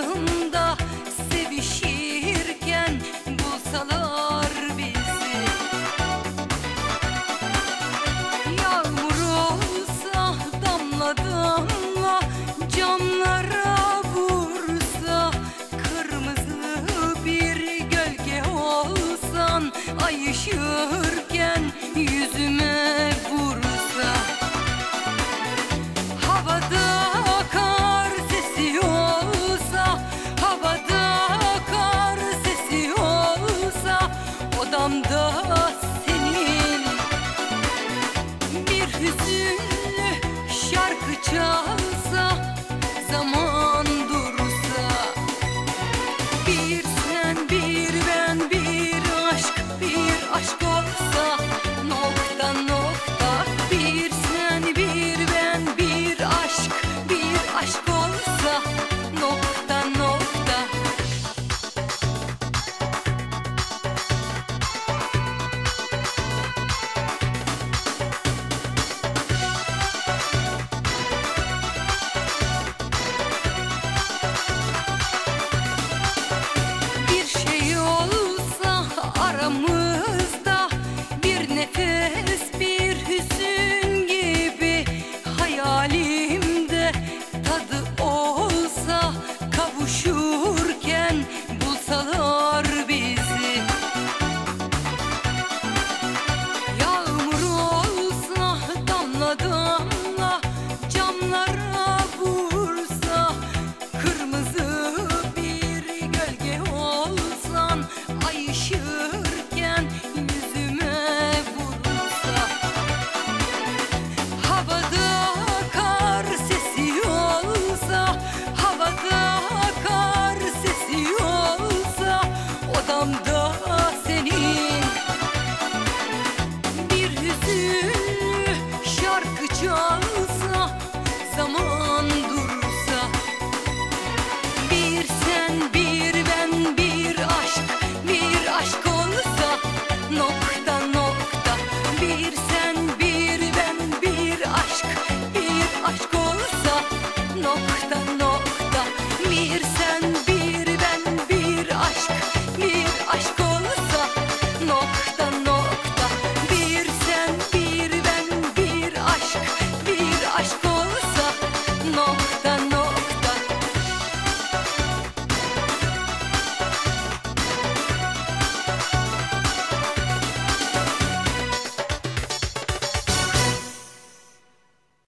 aşkında sevişirken bulsalar bizi. Yağmur olsa damla damla camlara vursa Kırmızı bir gölge olsan ay ışırken yüzü Odamda senin. Bir hüzünlü şarkı